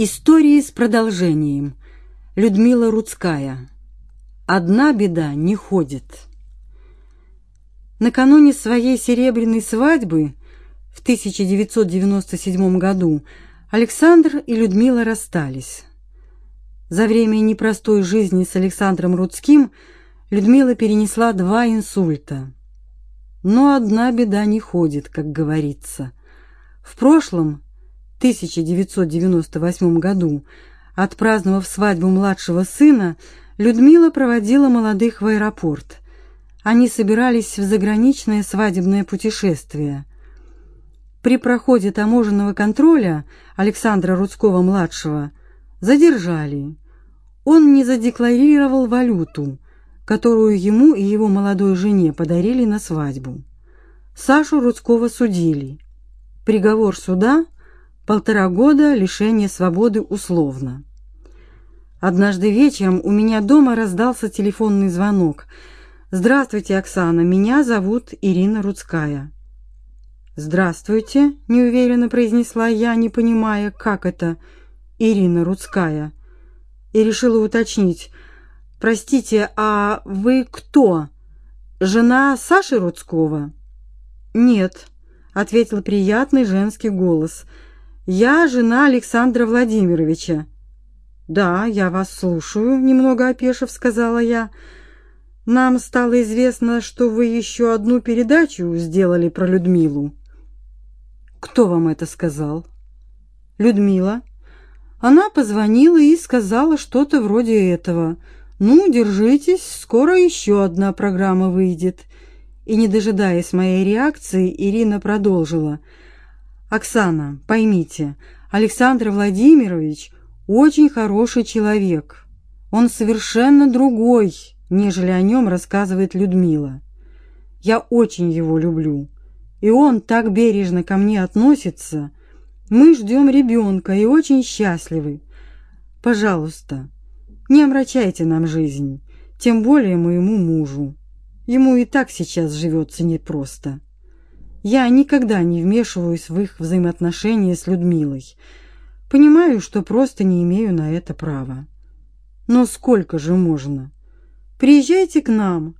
Истории с продолжением. Людмила Рудская. Одна беда не ходит. Накануне своей серебряной свадьбы в 1997 году Александр и Людмила расстались. За время непростой жизни с Александром Рудским Людмила перенесла два инсульта. Но одна беда не ходит, как говорится. В прошлом 1998 году, отпраздновав свадьбу младшего сына, Людмила проводила молодых в аэропорт. Они собирались в заграничное свадебное путешествие. При проходе таможенного контроля Александра Рудского-младшего задержали. Он не задекларировал валюту, которую ему и его молодой жене подарили на свадьбу. Сашу Рудского судили. Приговор суда – полтора года лишения свободы условно. Однажды вечером у меня дома раздался телефонный звонок. «Здравствуйте, Оксана, меня зовут Ирина Рудская». «Здравствуйте», — неуверенно произнесла я, не понимая, как это «Ирина Рудская». И решила уточнить. «Простите, а вы кто? Жена Саши Рудского?» «Нет», — ответил приятный женский голос — я жена Александра Владимировича. Да, я вас слушаю, немного опешив, сказала я. Нам стало известно, что вы еще одну передачу сделали про Людмилу. Кто вам это сказал? Людмила. Она позвонила и сказала что-то вроде этого. Ну, держитесь, скоро еще одна программа выйдет. И не дожидаясь моей реакции, Ирина продолжила: Оксана, поймите, Александр Владимирович очень хороший человек. Он совершенно другой, нежели о нем рассказывает Людмила. Я очень его люблю, и он так бережно ко мне относится. Мы ждем ребенка и очень счастливы. Пожалуйста, не омрачайте нам жизнь, тем более моему мужу. Ему и так сейчас живется непросто. Я никогда не вмешиваюсь в их взаимоотношения с Людмилой. Понимаю, что просто не имею на это права. Но сколько же можно? Приезжайте к нам,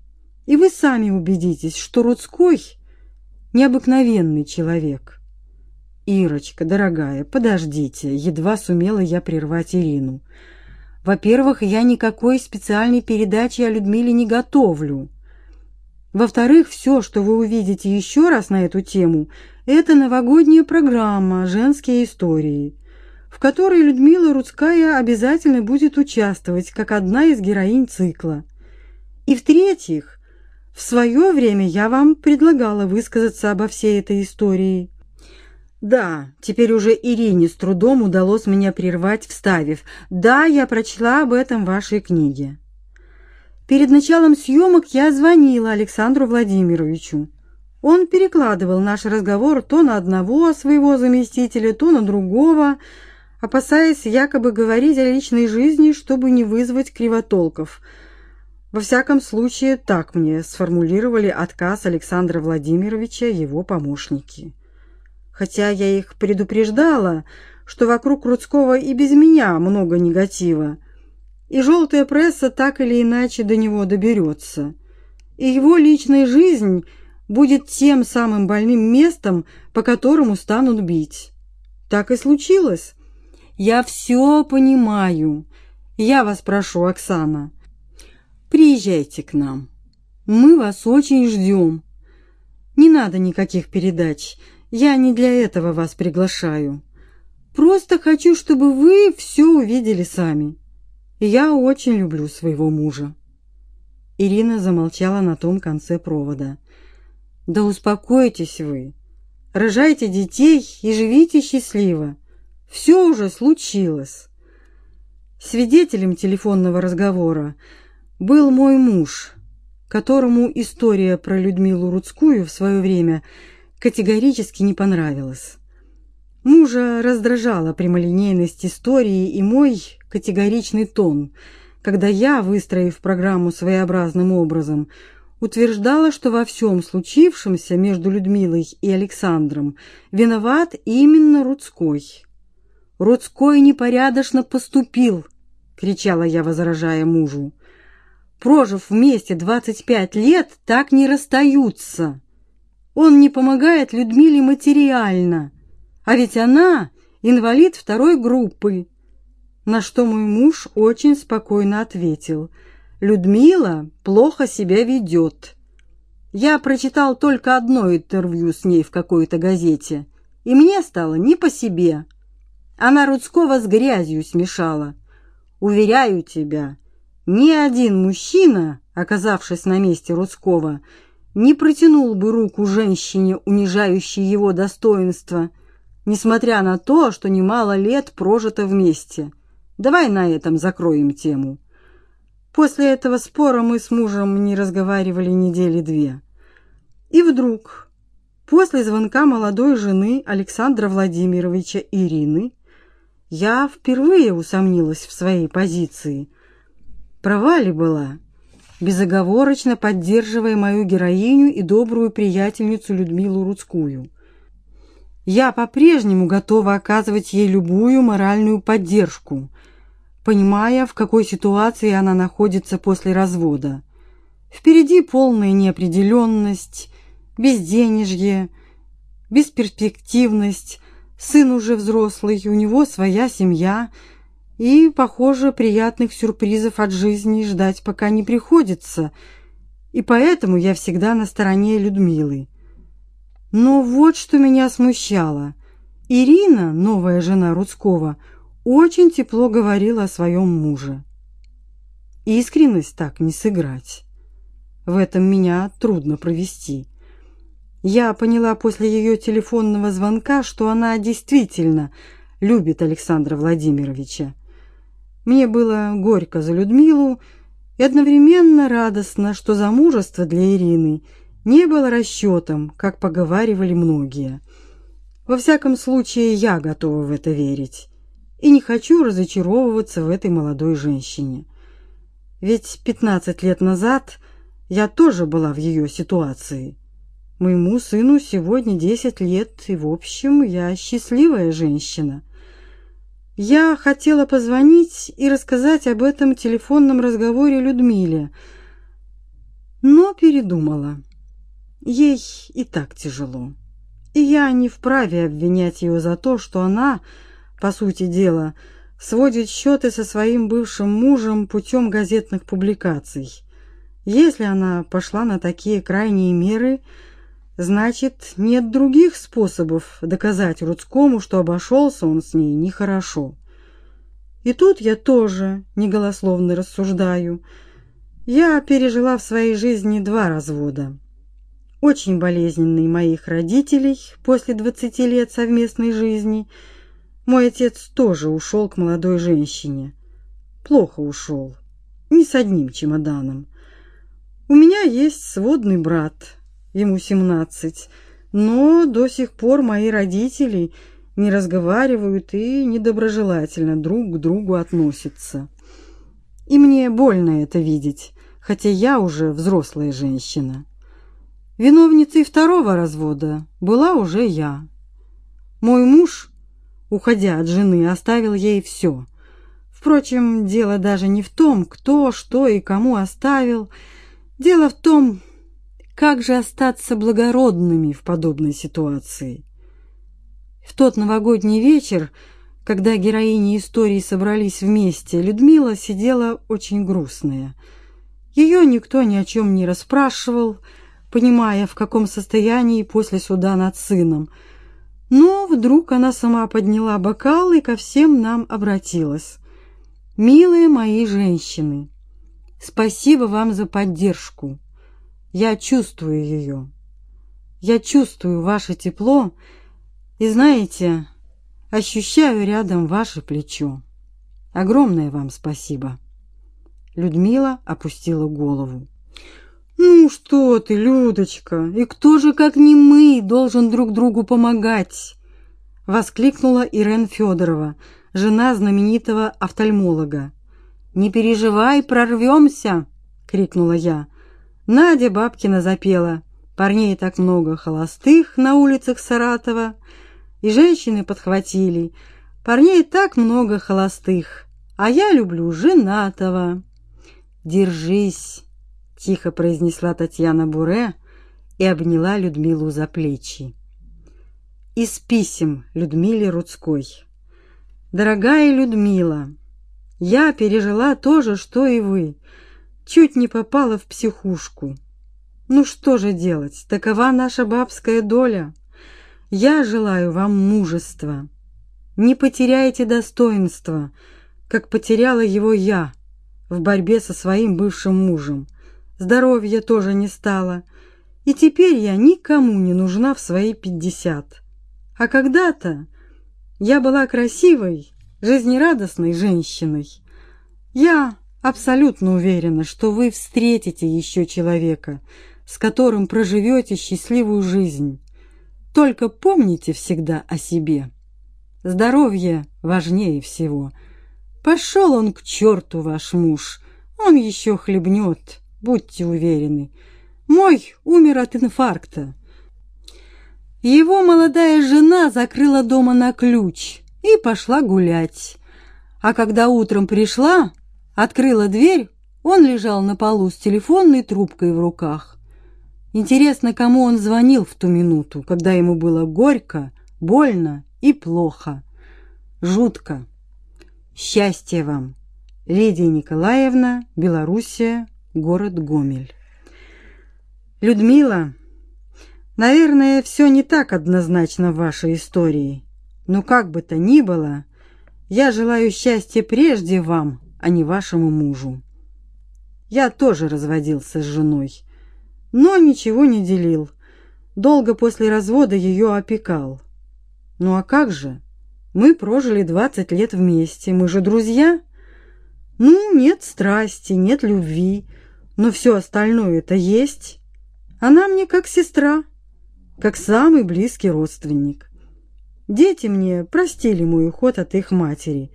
и вы сами убедитесь, что Рудской необыкновенный человек. Ирочка, дорогая, подождите, едва сумела я прервать Ирину. Во-первых, я никакой специальной передачи о Людмиле не готовлю. Во-вторых, все, что вы увидите еще раз на эту тему, это новогодняя программа «Женские истории», в которой Людмила Рудская обязательно будет участвовать как одна из героинь цикла. И в-третьих, в свое время я вам предлагала высказаться обо всей этой истории. Да, теперь уже Ирине с трудом удалось меня прервать, вставив: "Да, я прочла об этом в вашей книге". Перед началом съемок я звонила Александру Владимировичу. Он перекладывал наш разговор то на одного своего заместителя, то на другого, опасаясь якобы говорить о личной жизни, чтобы не вызвать кривотолков. Во всяком случае, так мне сформулировали отказ Александра Владимировича его помощники. Хотя я их предупреждала, что вокруг Рудского и без меня много негатива, и желтая пресса так или иначе до него доберется. И его личная жизнь будет тем самым больным местом, по которому станут бить. Так и случилось. Я все понимаю. Я вас прошу, Оксана, приезжайте к нам. Мы вас очень ждем. Не надо никаких передач. Я не для этого вас приглашаю. Просто хочу, чтобы вы все увидели сами. Я очень люблю своего мужа. Ирина замолчала на том конце провода. Да успокойтесь вы. Рожайте детей и живите счастливо. Все уже случилось. Свидетелем телефонного разговора был мой муж, которому история про Людмилу Рудскую в свое время категорически не понравилась. Мужа раздражала прямолинейность истории и мой категоричный тон, когда я, выстроив программу своеобразным образом, утверждала, что во всем случившемся между Людмилой и Александром виноват именно Рудской. Рудской непорядочно поступил, кричала я, возражая мужу. Прожив вместе двадцать пять лет, так не расстаются. Он не помогает Людмиле материально, а ведь она инвалид второй группы. На что мой муж очень спокойно ответил: Людмила плохо себя ведет. Я прочитал только одно интервью с ней в какой-то газете, и мне стало не по себе. Она Рудского с грязью смешала. Уверяю тебя, ни один мужчина, оказавшись на месте Рудского, не протянул бы руку женщине, унижающей его достоинство, несмотря на то, что немало лет прожито вместе. Давай на этом закроем тему. После этого спора мы с мужем не разговаривали недели две. И вдруг, после звонка молодой жены Александра Владимировича Ирины, я впервые усомнилась в своей позиции. Права ли была, безоговорочно поддерживая мою героиню и добрую приятельницу Людмилу Рудскую. Я по-прежнему готова оказывать ей любую моральную поддержку, понимая, в какой ситуации она находится после развода. Впереди полная неопределенность, безденежье, бесперспективность, Сын уже взрослый, у него своя семья, и, похоже, приятных сюрпризов от жизни ждать пока не приходится. И поэтому я всегда на стороне Людмилы. Но вот что меня смущало. Ирина, новая жена Рудского, очень тепло говорила о своем муже. Искренность так не сыграть. В этом меня трудно провести. Я поняла после ее телефонного звонка, что она действительно любит Александра Владимировича. Мне было горько за Людмилу и одновременно радостно, что замужество для Ирины не было расчетом, как поговаривали многие. Во всяком случае, я готова в это верить и не хочу разочаровываться в этой молодой женщине. Ведь пятнадцать лет назад я тоже была в ее ситуации. Моему сыну сегодня десять лет, и в общем, я счастливая женщина. Я хотела позвонить и рассказать об этом телефонном разговоре Людмиле, но передумала. Ей и так тяжело. И я не вправе обвинять ее за то, что она, по сути дела, сводит счеты со своим бывшим мужем путем газетных публикаций. Если она пошла на такие крайние меры, Значит, нет других способов доказать Рудскому, что обошелся он с ней нехорошо. И тут я тоже неголословно рассуждаю. Я пережила в своей жизни два развода. Очень болезненный моих родителей после двадцати лет совместной жизни. Мой отец тоже ушел к молодой женщине. Плохо ушел. Не с одним чемоданом. У меня есть сводный брат, ему семнадцать, но до сих пор мои родители не разговаривают и недоброжелательно друг к другу относятся. И мне больно это видеть, хотя я уже взрослая женщина. Виновницей второго развода была уже я. Мой муж, уходя от жены, оставил ей все. Впрочем, дело даже не в том, кто, что и кому оставил. Дело в том, как же остаться благородными в подобной ситуации? В тот новогодний вечер, когда героини истории собрались вместе, Людмила сидела очень грустная. Ее никто ни о чем не расспрашивал, понимая, в каком состоянии после суда над сыном. Но вдруг она сама подняла бокал и ко всем нам обратилась. «Милые мои женщины, спасибо вам за поддержку. Я чувствую ее. Я чувствую ваше тепло и, знаете, ощущаю рядом ваше плечо. Огромное вам спасибо. Людмила опустила голову. Ну что ты, Людочка? И кто же, как не мы, должен друг другу помогать? воскликнула Ирен Федорова, жена знаменитого офтальмолога. Не переживай, прорвемся!» — крикнула я. Надя Бабкина запела. Парней так много холостых на улицах Саратова. И женщины подхватили. Парней так много холостых, а я люблю женатого. Держись, тихо произнесла Татьяна Буре и обняла Людмилу за плечи. Из писем Людмиле Рудской. Дорогая Людмила, я пережила то же, что и вы. Чуть не попала в психушку. Ну что же делать? Такова наша бабская доля. Я желаю вам мужества. Не потеряйте достоинства, как потеряла его я в борьбе со своим бывшим мужем. Здоровья тоже не стало, и теперь я никому не нужна в свои пятьдесят. А когда-то я была красивой, жизнерадостной женщиной. Я абсолютно уверена, что вы встретите еще человека, с которым проживете счастливую жизнь. Только помните всегда о себе. Здоровье важнее всего. Пошел он к черту, ваш муж. Он еще хлебнет, будьте уверены. Мой умер от инфаркта. Его молодая жена закрыла дома на ключ и пошла гулять. А когда утром пришла, открыла дверь, он лежал на полу с телефонной трубкой в руках. Интересно, кому он звонил в ту минуту, когда ему было горько, больно и плохо. Жутко. Счастья вам. Лидия Николаевна, Белоруссия, город Гомель. Людмила, наверное, все не так однозначно в вашей истории. Но как бы то ни было, я желаю счастья прежде вам, а не вашему мужу. Я тоже разводился с женой, но ничего не делил. Долго после развода ее опекал. Ну а как же? Мы прожили двадцать лет вместе, мы же друзья. Ну, нет страсти, нет любви, но все остальное это есть. Она мне как сестра, как самый близкий родственник. Дети мне простили мой уход от их матери.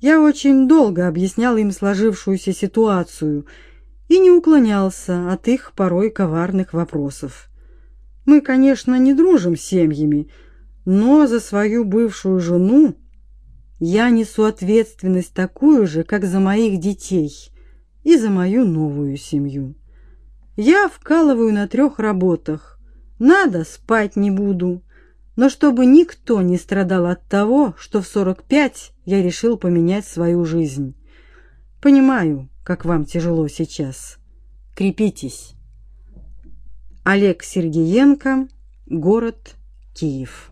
Я очень долго объяснял им сложившуюся ситуацию и не уклонялся от их порой коварных вопросов. Мы, конечно, не дружим с семьями, но за свою бывшую жену я несу ответственность такую же, как за моих детей и за мою новую семью. Я вкалываю на трех работах. Надо спать не буду, но чтобы никто не страдал от того, что в сорок пять я решил поменять свою жизнь. Понимаю, как вам тяжело сейчас. Крепитесь. Олег Сергеенко, город Киев.